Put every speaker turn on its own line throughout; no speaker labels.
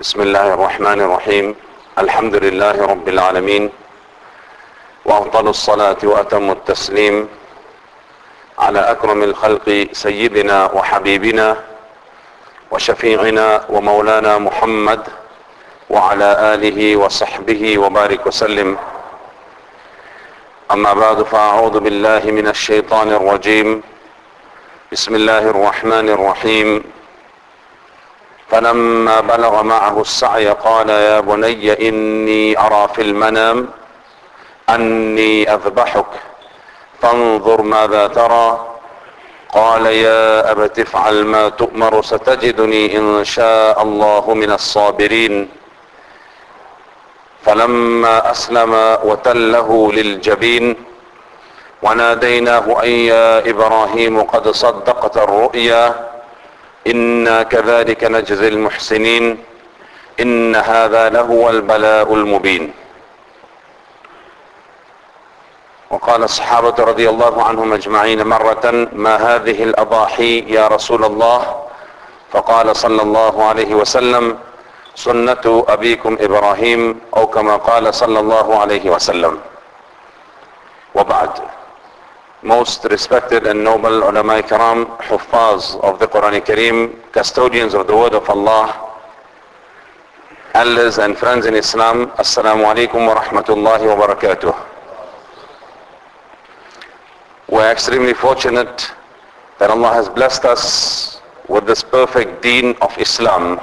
بسم الله الرحمن الرحيم. الحمد لله رب العالمين وأفضل الصلاة وأتم التسليم على أكرم الخلق سيدنا وحبيبنا وشفيعنا ومولانا محمد وعلى آله وصحبه وبارك وسلم. أما بعد فأعوذ بالله من الشيطان الرجيم. بسم الله الرحمن الرحيم. فلما بلغ معه السعي قال يا بني إني أرى في المنام أني أذبحك فانظر ماذا ترى. قال يا أبت افعل ما تؤمر ستجدني إن شاء الله من الصابرين. فلما أسلم وتله للجبين وناديناه ان يا إبراهيم قد صدقت الرؤيا إنا كذلك نجزي المحسنين إن هذا لهو البلاء المبين. وقال الصحابة رضي الله عنهم أجمعين مرة ما هذه الأضاحي يا رسول الله؟ فقال صلى الله عليه وسلم سنة أبيكم إبراهيم أو كما قال صلى الله عليه وسلم. وبعد most respected and noble ulama kiram huffaz of the Quran Kareem custodians of the word of Allah elders and friends in Islam assalamu alaikum wa rahmatullahi wa barakatuh. We're extremely fortunate that Allah has blessed us with this perfect deen of Islam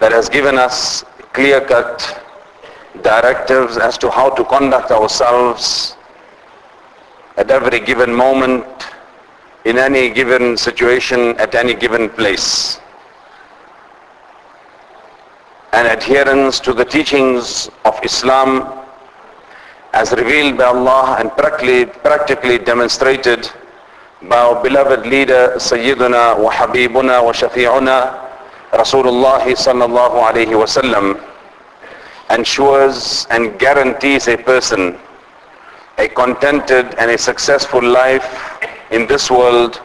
that has given us clear-cut directives as to how to conduct ourselves at every given moment, in any given situation, at any given place. And adherence to the teachings of Islam as revealed by Allah and practically, practically demonstrated by our beloved leader Sayyiduna wa Habibuna wa Shafi'una Rasulullah sallallahu alayhi wasallam ensures and guarantees a person a contented and a successful life in this world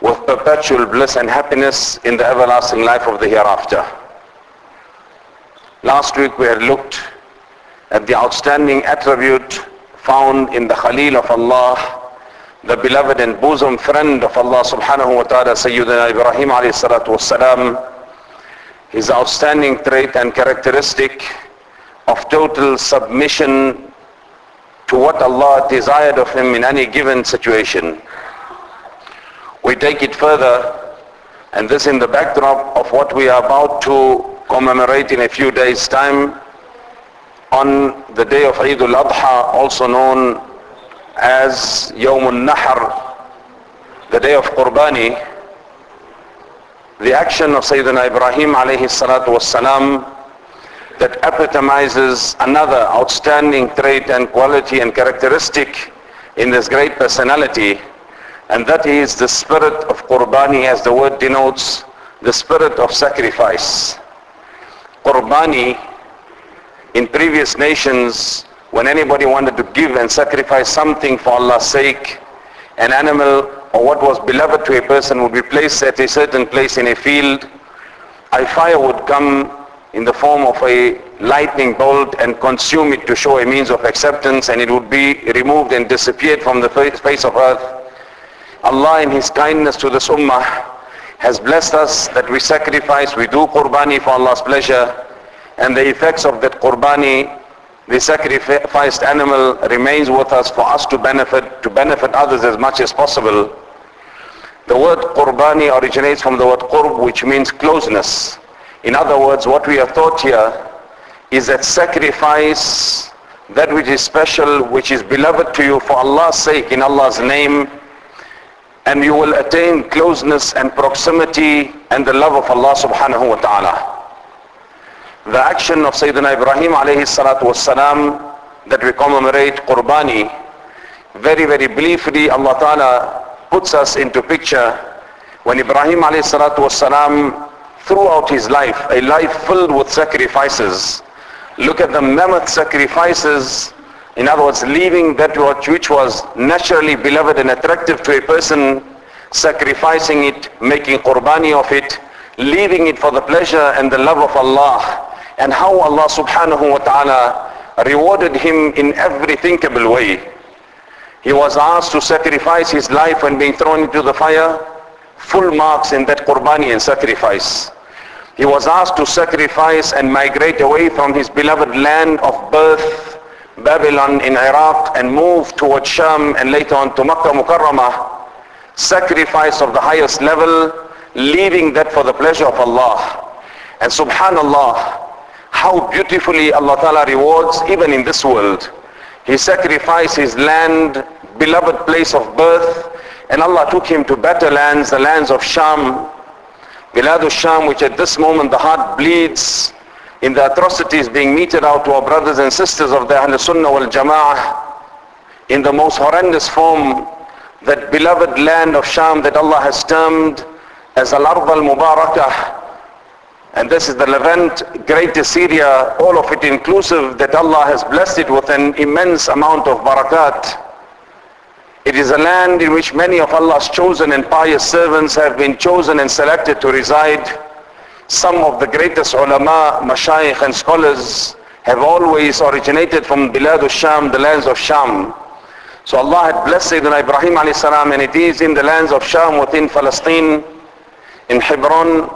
with perpetual bliss and happiness in the everlasting life of the hereafter. Last week we had looked at the outstanding attribute found in the Khalil of Allah, the beloved and bosom friend of Allah subhanahu wa ta'ala, Sayyidina Ibrahim alayhi salatu wasalam, his outstanding trait and characteristic of total submission to what Allah desired of him in any given situation. We take it further and this in the backdrop of what we are about to commemorate in a few days time on the day of Eid al-Adha also known as Yawm al-Nahr the day of Qurbani the action of Sayyidina Ibrahim alayhi salatu was salam that epitomizes another outstanding trait and quality and characteristic in this great personality and that is the spirit of Qurbani as the word denotes the spirit of sacrifice. Qurbani in previous nations when anybody wanted to give and sacrifice something for Allah's sake an animal or what was beloved to a person would be placed at a certain place in a field a fire would come in the form of a lightning bolt and consume it to show a means of acceptance and it would be removed and disappeared from the face of earth. Allah in His kindness to this ummah has blessed us that we sacrifice, we do qurbani for Allah's pleasure and the effects of that qurbani, the sacrificed animal remains with us for us to benefit, to benefit others as much as possible. The word qurbani originates from the word qurb which means closeness. In other words, what we have taught here is that sacrifice that which is special, which is beloved to you for Allah's sake, in Allah's name, and you will attain closeness and proximity and the love of Allah subhanahu wa ta'ala. The action of Sayyidina Ibrahim alayhi salatu wasalam that we commemorate Qurbani, very, very briefly Allah ta'ala puts us into picture when Ibrahim alayhi salatu wasalam throughout his life, a life filled with sacrifices. Look at the mammoth sacrifices, in other words, leaving that which was naturally beloved and attractive to a person, sacrificing it, making qurbani of it, leaving it for the pleasure and the love of Allah and how Allah subhanahu wa ta'ala rewarded him in every thinkable way. He was asked to sacrifice his life when being thrown into the fire, full marks in that qurbani and sacrifice. He was asked to sacrifice and migrate away from his beloved land of birth, Babylon in Iraq, and move towards Sham and later on to Makkah Mukarramah. Sacrifice of the highest level, leaving that for the pleasure of Allah. And subhanallah, how beautifully Allah Ta'ala rewards even in this world. He sacrificed his land, beloved place of birth, and Allah took him to better lands, the lands of Sham, Bilad sham which at this moment the heart bleeds in the atrocities being meted out to our brothers and sisters of the Ahl Sunnah wal Jama'ah in the most horrendous form, that beloved land of Sham that Allah has termed as Al-Ard al-Mubarakah, and this is the Levant, Great Syria, all of it inclusive, that Allah has blessed it with an immense amount of barakat. It is a land in which many of Allah's chosen and pious servants have been chosen and selected to reside. Some of the greatest ulama, mashayikh and scholars have always originated from Bilad al-Sham, the lands of Sham. So Allah had blessed Sayyidina Ibrahim alayhi salam and it is in the lands of Sham within Palestine, in Hebron,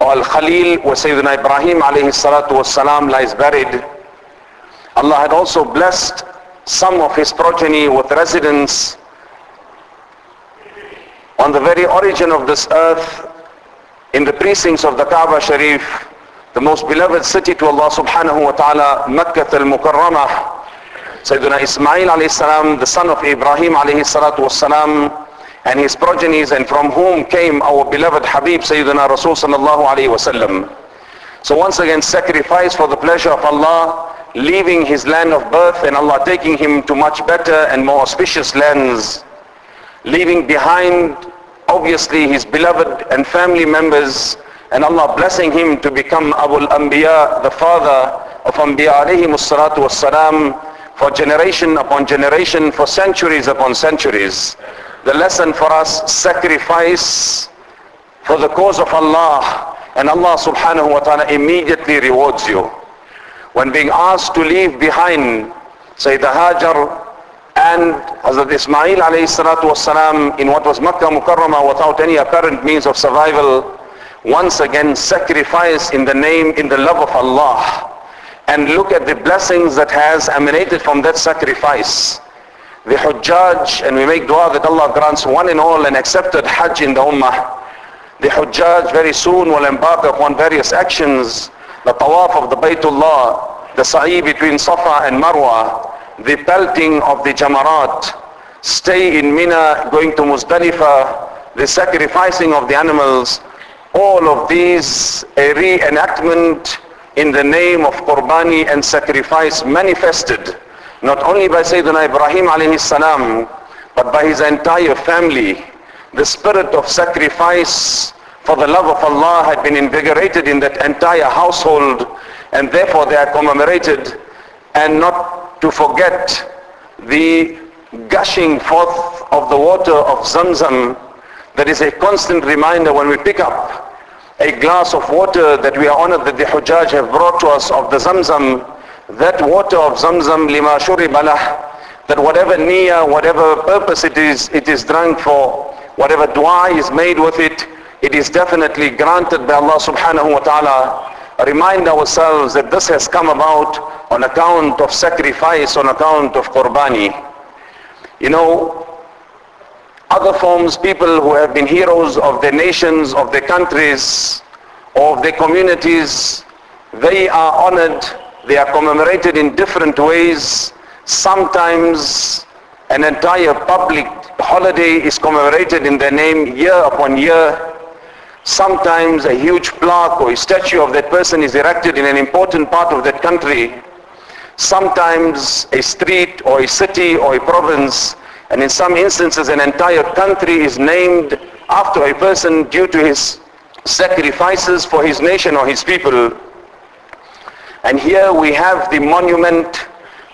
or Al-Khalil where Sayyidina Ibrahim alayhi salatu was salam lies buried. Allah had also blessed some of his progeny with residence on the very origin of this earth in the precincts of the Kaaba Sharif, the most beloved city to Allah subhanahu wa ta'ala, Makkah al-Mukarramah. Sayyidina Ismail alayhi salam, the son of Ibrahim alayhi salatu salam, and his progenies and from whom came our beloved Habib Sayyidina Rasul sallallahu alayhi wasallam. So once again sacrifice for the pleasure of Allah, leaving his land of birth and Allah taking him to much better and more auspicious lands leaving behind obviously his beloved and family members and Allah blessing him to become Abu al-Anbiya, the father of Anbiya alayhi salatu wassalam for generation upon generation, for centuries upon centuries. The lesson for us, sacrifice for the cause of Allah and Allah subhanahu wa ta'ala immediately rewards you. When being asked to leave behind Sayyidah Hajar and Hazrat Ismail wasalam in what was Makkah Mukarramah without any apparent means of survival once again sacrifice in the name, in the love of Allah and look at the blessings that has emanated from that sacrifice. The Hujjaj and we make dua that Allah grants one and all an accepted Hajj in the Ummah. The Hujjaj very soon will embark upon various actions, the Tawaf of the Baytullah, the Sa'i between Safa and Marwa, the pelting of the jamarat, stay in Mina, going to Muzdalifah, the sacrificing of the animals, all of these a reenactment in the name of Qurbani and sacrifice manifested not only by Sayyidina Ibrahim alayhi salam but by his entire family. The spirit of sacrifice for the love of Allah had been invigorated in that entire household and therefore they are commemorated and not to forget the gushing forth of the water of Zamzam that is a constant reminder when we pick up a glass of water that we are honored that the Hujjaj have brought to us of the Zamzam that water of Zamzam lima shuribalah that whatever niyyah, whatever purpose it is, it is drunk for, whatever dua is made with it, it is definitely granted by Allah subhanahu wa ta'ala remind ourselves that this has come about on account of sacrifice, on account of qurbani. You know, other forms, people who have been heroes of their nations, of their countries, of their communities, they are honored, they are commemorated in different ways. Sometimes an entire public holiday is commemorated in their name year upon year. Sometimes a huge plaque or a statue of that person is erected in an important part of that country. Sometimes a street or a city or a province and in some instances an entire country is named after a person due to his sacrifices for his nation or his people. And here we have the monument,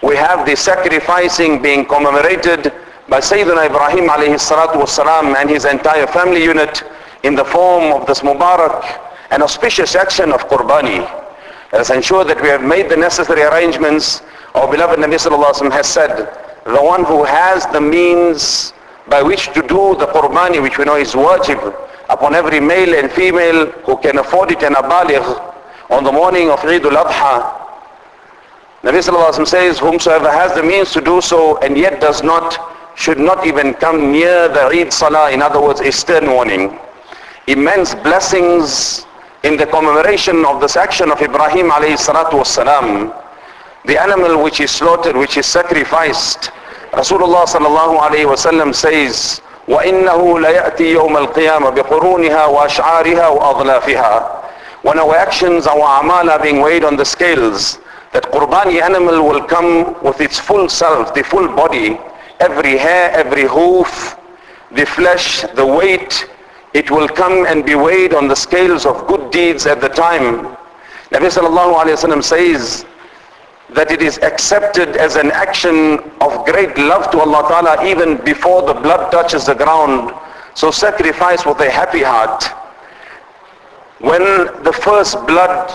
we have the sacrificing being commemorated by Sayyidina Ibrahim alayhi salatu wasalam and his entire family unit in the form of this Mubarak an auspicious action of Qurbani. Let us ensure that we have made the necessary arrangements. Our beloved Nabi Sallallahu Alaihi Wasallam has said, the one who has the means by which to do the Qurbani, which we know is wajib, upon every male and female who can afford it and a baligh on the morning of Eid al-Adha. Nabi Sallallahu Alaihi Wasallam says, whomsoever has the means to do so and yet does not, should not even come near the Eid Salah. In other words, a stern warning Immense blessings in the commemoration of this action of Ibrahim alayhi salatu wasalam. The animal which is slaughtered, which is sacrificed. Rasulullah sallallahu alayhi wasallam says, وإنه ليأتي يوم القيامة بقرونها وأشعارها وأضلافها when our actions, our amal are being weighed on the scales, that qurbani animal will come with its full self, the full body, every hair, every hoof, the flesh, the weight, it will come and be weighed on the scales of good deeds at the time. Nabi sallallahu alayhi wa says that it is accepted as an action of great love to Allah Ta'ala even before the blood touches the ground. So sacrifice with a happy heart. When the first blood,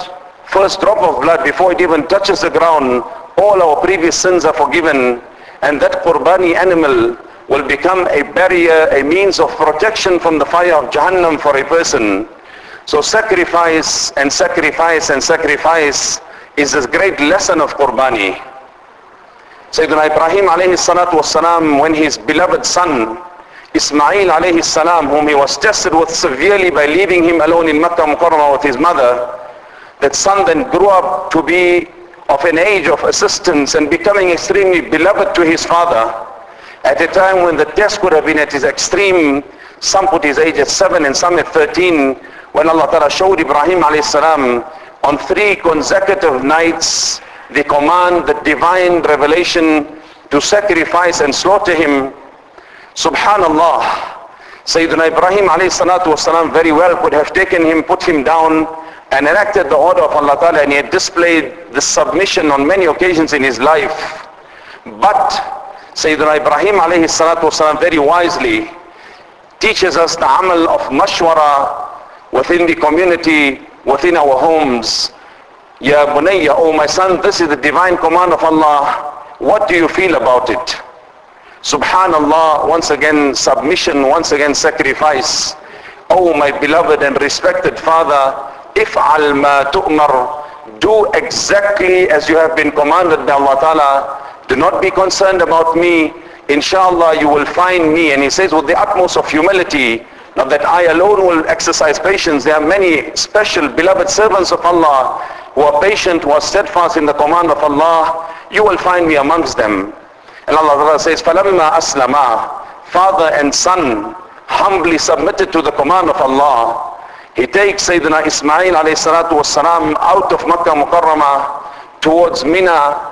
first drop of blood before it even touches the ground, all our previous sins are forgiven and that qurbani animal will become a barrier, a means of protection from the fire of Jahannam for a person. So sacrifice and sacrifice and sacrifice is this great lesson of qurbani. Sayyidina Ibrahim alayhi salatu wasalam, when his beloved son Ismail alayhi salam, whom he was tested with severely by leaving him alone in Makkah Mukarramah with his mother, that son then grew up to be of an age of assistance and becoming extremely beloved to his father at a time when the test could have been at his extreme. Some put his age at 7 and some at 13 when Allah Ta'ala showed Ibrahim alayhi salam on three consecutive nights the command, the divine revelation to sacrifice and slaughter him Subhanallah. Sayyidina Ibrahim alayhi salatu wasalam very well could have taken him, put him down and enacted the order of Allah Ta'ala and he had displayed the submission on many occasions in his life. But Sayyidina Ibrahim alayhi salatu wasalam very wisely teaches us the amal of mashwara within the community, within our homes. Ya bunayya, oh my son, this is the divine command of Allah. What do you feel about it? Subhanallah, once again submission, once again sacrifice. Oh my beloved and respected father, if ma tu'mar, do exactly as you have been commanded by Allah Ta'ala. Do not be concerned about me. Inshallah you will find me. And he says with the utmost of humility, not that I alone will exercise patience. There are many special beloved servants of Allah who are patient, who are steadfast in the command of Allah. You will find me amongst them. And Allah says, فَلَمَّا أَسْلَمَا Father and son humbly submitted to the command of Allah. He takes Sayyidina Ismail alayhi salatu wasalam out of Makkah Mukarramah towards Mina,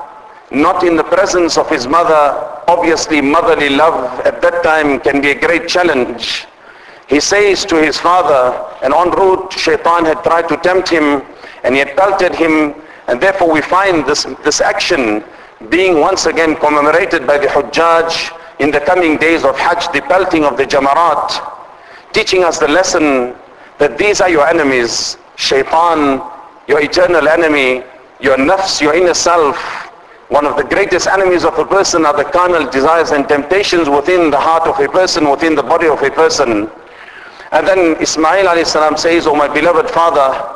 not in the presence of his mother. Obviously motherly love at that time can be a great challenge. He says to his father, and en route shaitan had tried to tempt him and he had pelted him and therefore we find this, this action being once again commemorated by the Hujjaj in the coming days of Hajj, the pelting of the Jamarat, teaching us the lesson that these are your enemies, shaitan, your eternal enemy, your nafs, your inner self. One of the greatest enemies of a person are the carnal desires and temptations within the heart of a person, within the body of a person. And then Ismail alayhi says, Oh my beloved father,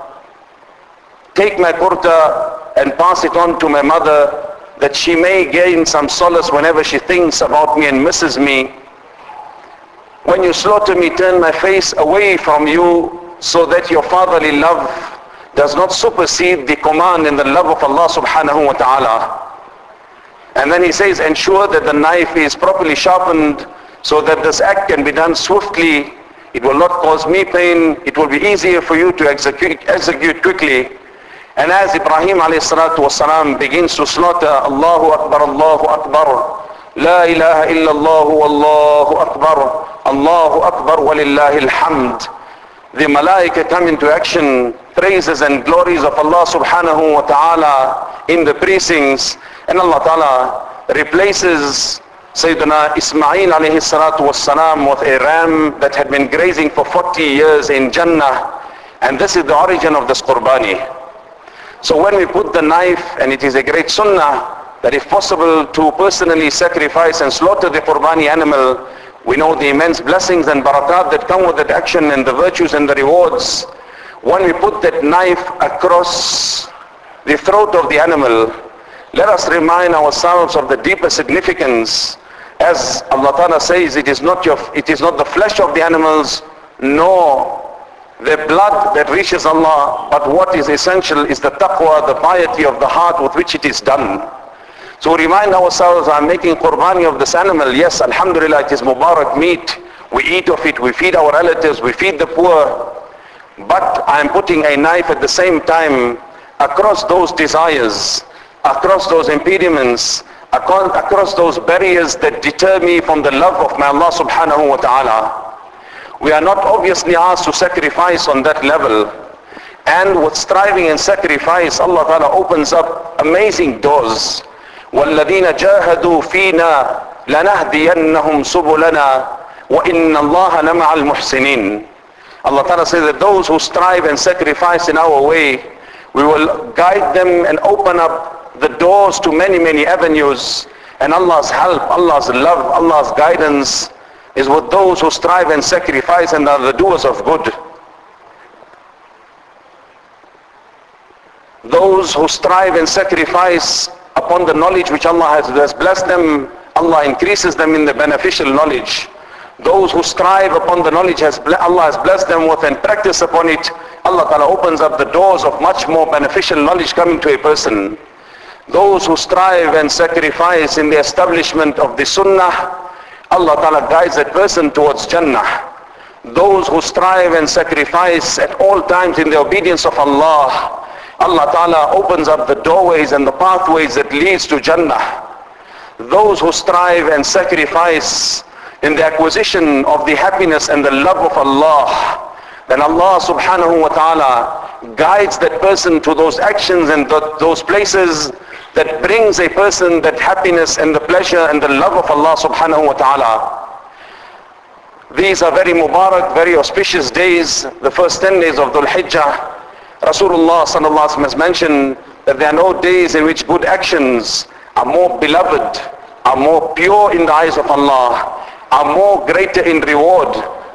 take my kurta and pass it on to my mother that she may gain some solace whenever she thinks about me and misses me. When you slaughter me, turn my face away from you so that your fatherly love does not supersede the command and the love of Allah subhanahu wa ta'ala. And then he says, ensure that the knife is properly sharpened so that this act can be done swiftly. It will not cause me pain. It will be easier for you to execute, execute quickly. And as Ibrahim والسلام, begins to slaughter Allahu Akbar, Allahu Akbar, La ilaha illallah wallahu Akbar, Allahu Akbar walillahi alhamd. The malaika come into action, praises and glories of Allah subhanahu wa ta'ala in the precincts and Allah ta'ala replaces Sayyidina Ismail alayhi salatu was salam with a ram that had been grazing for 40 years in Jannah And this is the origin of this qurbani. So when we put the knife, and it is a great sunnah, that if possible to personally sacrifice and slaughter the qurbani animal, we know the immense blessings and barakat that come with that action and the virtues and the rewards. When we put that knife across the throat of the animal, let us remind ourselves of the deeper significance. As Allah Ta'ala says, it is not your, it is not the flesh of the animals, nor the blood that reaches Allah, but what is essential is the taqwa, the piety of the heart with which it is done. So remind ourselves, I'm making qurbani of this animal. Yes, alhamdulillah, it is mubarak meat. We eat of it, we feed our relatives, we feed the poor. But I'm putting a knife at the same time across those desires, across those impediments, across those barriers that deter me from the love of my Allah subhanahu wa ta'ala. We are not obviously asked to sacrifice on that level. And with striving and sacrifice, Allah Ta'ala opens up amazing doors. والذين جاهدوا فينا لنهدينهم سبلنا وإن الله لمع المحسنين Allah Ta'ala says that those who strive and sacrifice in our way, we will guide them and open up the doors to many, many avenues. And Allah's help, Allah's love, Allah's guidance is with those who strive and sacrifice and are the doers of good. Those who strive and sacrifice upon the knowledge which Allah has, blessed them, Allah increases them in the beneficial knowledge. Those who strive upon the knowledge has Allah has blessed them with and practice upon it, Allah Ta'ala opens up the doors of much more beneficial knowledge coming to a person. Those who strive and sacrifice in the establishment of the sunnah, Allah Ta'ala guides that person towards Jannah. Those who strive and sacrifice at all times in the obedience of Allah, Allah Ta'ala opens up the doorways and the pathways that leads to Jannah. Those who strive and sacrifice in the acquisition of the happiness and the love of Allah, then Allah subhanahu wa ta'ala guides that person to those actions and those places that brings a person that happiness and the pleasure and the love of Allah subhanahu wa ta'ala. These are very Mubarak, very auspicious days, the first 10 days of Dhul Hijjah. Rasulullah sallallahu alaihi has mentioned that there are no days in which good actions are more beloved, are more pure in the eyes of Allah, are more greater in reward,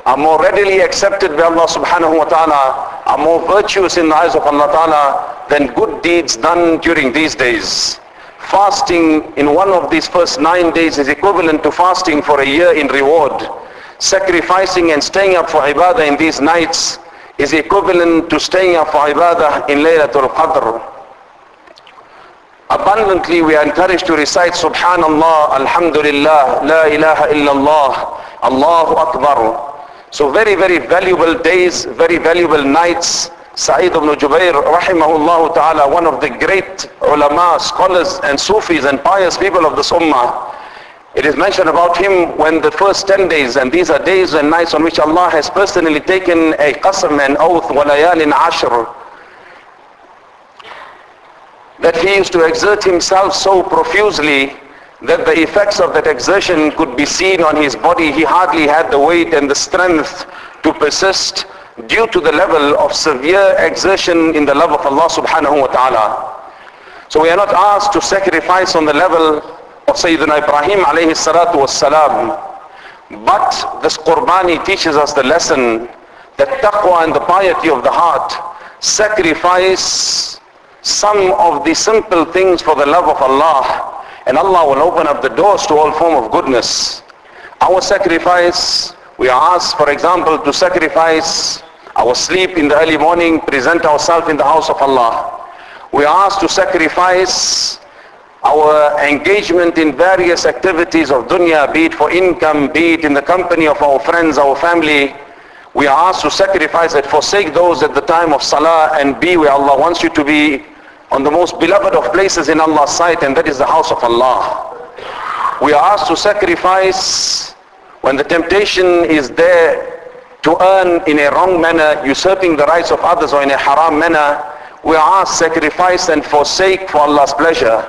are more readily accepted by Allah subhanahu wa ta'ala, are more virtuous in the eyes of Allah ta'ala than good deeds done during these days. Fasting in one of these first nine days is equivalent to fasting for a year in reward. Sacrificing and staying up for ibadah in these nights is equivalent to staying up for ibadah in Laylatul Qadr. Abundantly we are encouraged to recite Subhanallah, Alhamdulillah, La ilaha illallah, Allahu Akbar. So very, very valuable days, very valuable nights. Sa'id ibn Jubair, rahimahullah ta'ala, one of the great ulama, scholars and Sufis and pious people of the Ummah. It is mentioned about him when the first 10 days, and these are days and nights on which Allah has personally taken a qasam and oath, walayalin ashr, that he used to exert himself so profusely that the effects of that exertion could be seen on his body. He hardly had the weight and the strength to persist due to the level of severe exertion in the love of Allah subhanahu wa ta'ala. So we are not asked to sacrifice on the level of Sayyidina Ibrahim alayhi salatu. But this Qurbani teaches us the lesson that taqwa and the piety of the heart sacrifice some of the simple things for the love of Allah and Allah will open up the doors to all form of goodness. Our sacrifice, we are asked for example to sacrifice our sleep in the early morning, present ourselves in the house of Allah. We are asked to sacrifice our engagement in various activities of dunya, be it for income, be it in the company of our friends, our family. We are asked to sacrifice and forsake those at the time of salah and be where Allah wants you to be on the most beloved of places in Allah's sight and that is the house of Allah. We are asked to sacrifice when the temptation is there to earn in a wrong manner, usurping the rights of others or in a haram manner. We are asked to sacrifice and forsake for Allah's pleasure.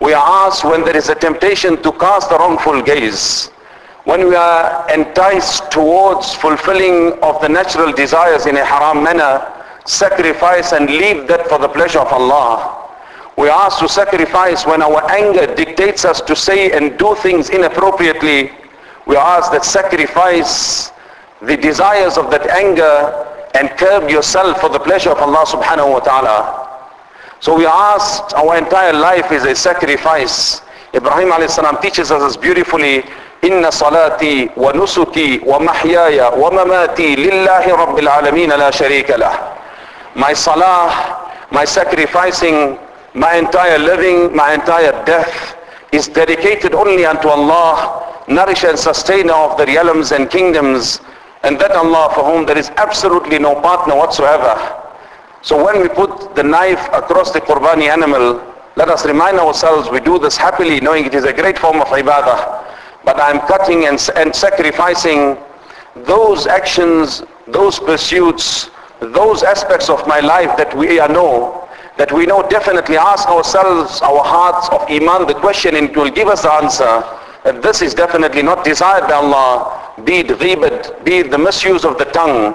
We are asked when there is a temptation to cast the wrongful gaze. when we are enticed towards fulfilling of the natural desires in a haram manner, sacrifice and leave that for the pleasure of Allah. We are asked to sacrifice when our anger dictates us to say and do things inappropriately. We are asked that sacrifice the desires of that anger and curb yourself for the pleasure of Allah subhanahu wa ta'ala. So we are asked, our entire life is a sacrifice. Ibrahim alayhi salam teaches us beautifully, إن صلاتي ونسكي ومحياي ومماتي لله رب العالمين لا شريك له. My salah, my sacrificing, my entire living, my entire death is dedicated only unto Allah, nourisher and sustainer of the realms and kingdoms, and that Allah for whom there is absolutely no partner whatsoever. So when we put the knife across the Qurbani animal, let us remind ourselves we do this happily knowing it is a great form of ibadah. But I am cutting and, and sacrificing those actions, those pursuits, those aspects of my life that we know, that we know definitely ask ourselves, our hearts of Iman, the question and it will give us the answer that this is definitely not desired by Allah, be it ghibat, be it the misuse of the tongue,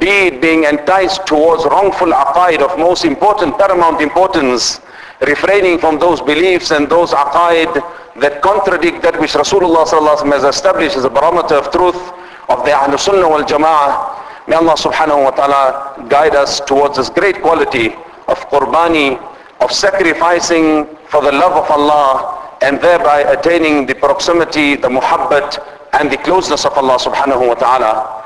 be it being enticed towards wrongful aqaid of most important, paramount importance, refraining from those beliefs and those aqaid that contradict that which Rasulullah has established as a barometer of truth of the Ahlul Sunnah wal Jama'ah. May Allah subhanahu wa ta'ala guide us towards this great quality of qurbani, of sacrificing for the love of Allah and thereby attaining the proximity, the muhabbat and the closeness of Allah subhanahu wa ta'ala.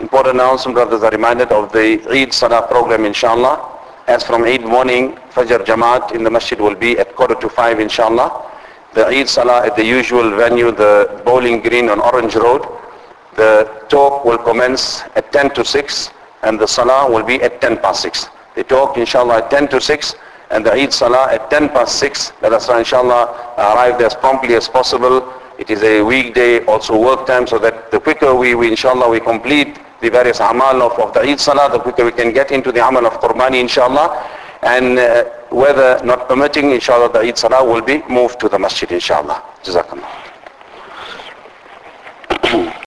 Important announcement, brothers are reminded of the Eid Salah program inshallah. As from Eid morning, Fajr Jamaat in the masjid will be at quarter to five inshallah. The Eid Salah at the usual venue, the bowling green on Orange Road. The talk will commence at 10 to 6 and the Salah will be at 10 past 6. The talk inshallah at 10 to 6 and the Eid Salah at 10 past 6. Let us inshallah arrive as promptly as possible. It is a weekday, also work time, so that the quicker we, we inshallah we complete the various amal of, of the Eid Salah, the quicker we can get into the amal of Qurbani inshallah. And uh, weather not permitting inshallah the Eid Salah will be moved to the masjid inshallah. Jazakallah.